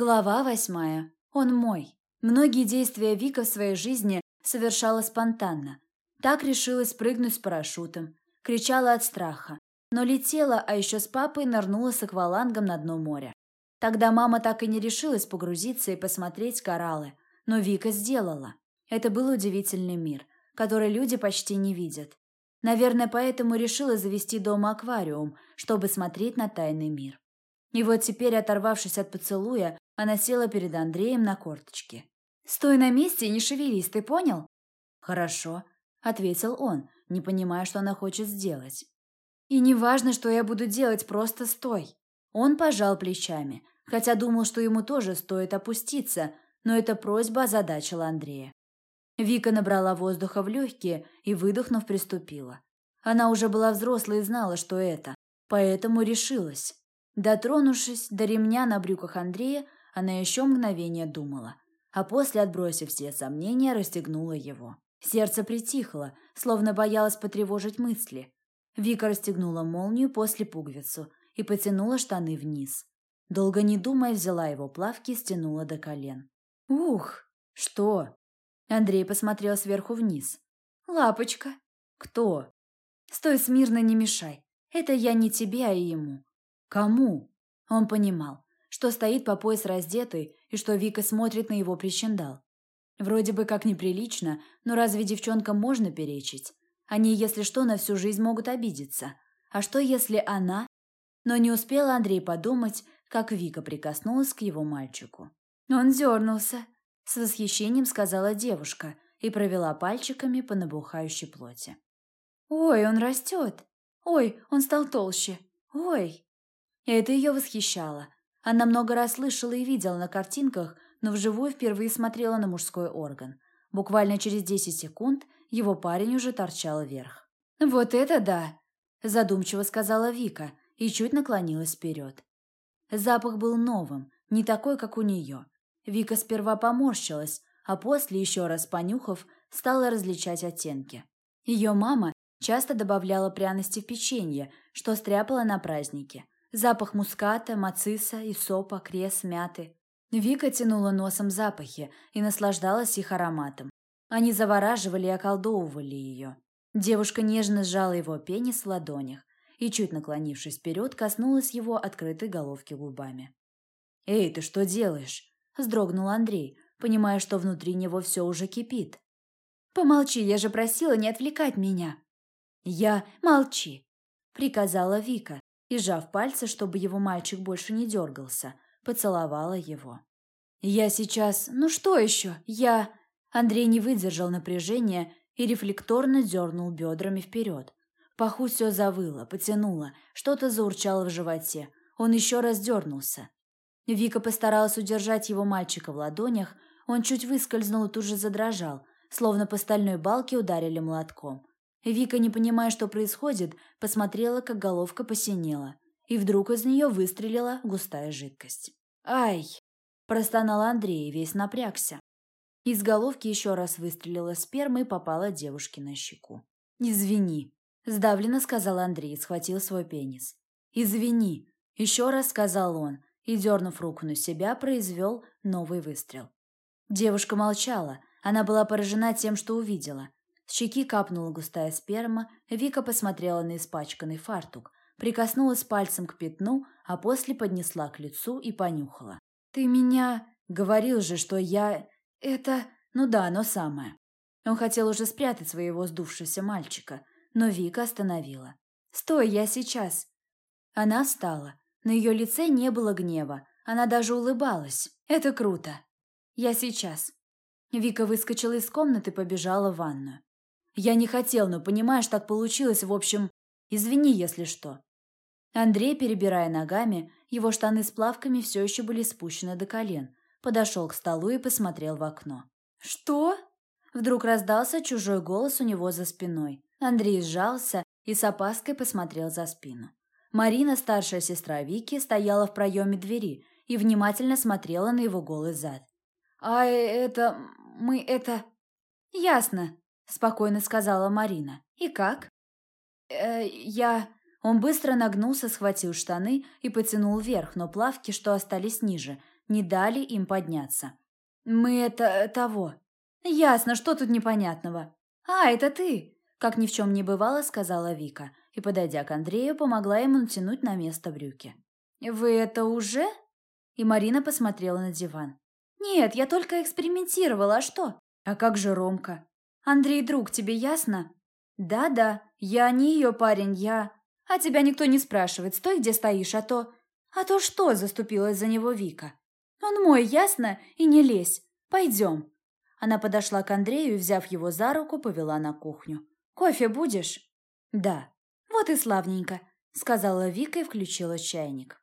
Глава восьмая. Он мой. Многие действия Вика в своей жизни совершала спонтанно. Так решилась прыгнуть с парашютом. Кричала от страха. Но летела, а еще с папой нырнула с аквалангом на дно моря. Тогда мама так и не решилась погрузиться и посмотреть кораллы. Но Вика сделала. Это был удивительный мир, который люди почти не видят. Наверное, поэтому решила завести дома аквариум, чтобы смотреть на тайный мир. И вот теперь, оторвавшись от поцелуя, она села перед Андреем на корточке. «Стой на месте и не шевелись, ты понял?» «Хорошо», — ответил он, не понимая, что она хочет сделать. «И не важно, что я буду делать, просто стой». Он пожал плечами, хотя думал, что ему тоже стоит опуститься, но эта просьба озадачила Андрея. Вика набрала воздуха в легкие и, выдохнув, приступила. Она уже была взрослой и знала, что это, поэтому решилась. Дотронувшись до ремня на брюках Андрея, она еще мгновение думала, а после, отбросив все сомнения, расстегнула его. Сердце притихло, словно боялось потревожить мысли. Вика расстегнула молнию после пуговицу и потянула штаны вниз. Долго не думая, взяла его плавки и стянула до колен. «Ух! Что?» Андрей посмотрел сверху вниз. «Лапочка!» «Кто?» «Стой смирно, не мешай. Это я не тебе, а ему. Кому? Он понимал, что стоит по пояс раздетый и что Вика смотрит на его причиндал. Вроде бы как неприлично, но разве девчонкам можно перечить? Они, если что, на всю жизнь могут обидеться. А что, если она... Но не успел Андрей подумать, как Вика прикоснулась к его мальчику. Он дернулся, с восхищением сказала девушка и провела пальчиками по набухающей плоти. «Ой, он растет! Ой, он стал толще! Ой!» Это ее восхищало. Она много раз слышала и видела на картинках, но вживую впервые смотрела на мужской орган. Буквально через 10 секунд его парень уже торчал вверх. «Вот это да!» – задумчиво сказала Вика и чуть наклонилась вперед. Запах был новым, не такой, как у нее. Вика сперва поморщилась, а после, еще раз понюхав, стала различать оттенки. Ее мама часто добавляла пряности в печенье, что стряпала на празднике – Запах муската, мациса, исопа, крес, мяты. Вика тянула носом запахи и наслаждалась их ароматом. Они завораживали и околдовывали ее. Девушка нежно сжала его пенис в ладонях и, чуть наклонившись вперед, коснулась его открытой головки губами. «Эй, ты что делаешь?» – вздрогнул Андрей, понимая, что внутри него все уже кипит. «Помолчи, я же просила не отвлекать меня». «Я... Молчи!» – приказала Вика, и, сжав пальцы, чтобы его мальчик больше не дергался, поцеловала его. «Я сейчас... Ну что еще? Я...» Андрей не выдержал напряжения и рефлекторно дернул бедрами вперед. Паху все завыло, потянуло, что-то заурчало в животе. Он еще раз дернулся. Вика постаралась удержать его мальчика в ладонях, он чуть выскользнул и тут же задрожал, словно по стальной балке ударили молотком. Вика, не понимая, что происходит, посмотрела, как головка посинела, и вдруг из нее выстрелила густая жидкость. «Ай!» – простонал Андрей, весь напрягся. Из головки еще раз выстрелила сперма и попала девушке на щеку. «Извини», – сдавленно сказал Андрей и схватил свой пенис. «Извини», – еще раз сказал он и, дернув руку на себя, произвел новый выстрел. Девушка молчала, она была поражена тем, что увидела – с щеки капнула густая сперма, Вика посмотрела на испачканный фартук, прикоснулась пальцем к пятну, а после поднесла к лицу и понюхала. «Ты меня...» «Говорил же, что я... Это... Ну да, оно самое». Он хотел уже спрятать своего сдувшегося мальчика, но Вика остановила. «Стой, я сейчас!» Она встала. На ее лице не было гнева. Она даже улыбалась. «Это круто!» «Я сейчас!» Вика выскочила из комнаты и побежала в ванную. Я не хотел, но, понимаешь, так получилось. В общем, извини, если что». Андрей, перебирая ногами, его штаны с плавками все еще были спущены до колен, подошел к столу и посмотрел в окно. «Что?» Вдруг раздался чужой голос у него за спиной. Андрей сжался и с опаской посмотрел за спину. Марина, старшая сестра Вики, стояла в проеме двери и внимательно смотрела на его голый зад. «А это... мы это...» «Ясно», спокойно сказала Марина. И как? Э, я Он быстро нагнулся, схватил штаны и потянул вверх, но плавки, что остались ниже, не дали им подняться. «Мы это... того». «Ясно, что тут непонятного?» «А, это ты!» Как ни в чем не бывало, сказала Вика, и, подойдя к Андрею, помогла ему натянуть на место брюки. «Вы это уже?» И Марина посмотрела на диван. «Нет, я только экспериментировала, а что?» «А как же Ромка?» «Андрей друг, тебе ясно?» «Да-да, я не ее парень, я...» «А тебя никто не спрашивает, стой, где стоишь, а то...» «А то что?» – заступилась за него Вика. «Он мой, ясно? И не лезь. Пойдем». Она подошла к Андрею и, взяв его за руку, повела на кухню. «Кофе будешь?» «Да». «Вот и славненько», – сказала Вика и включила чайник.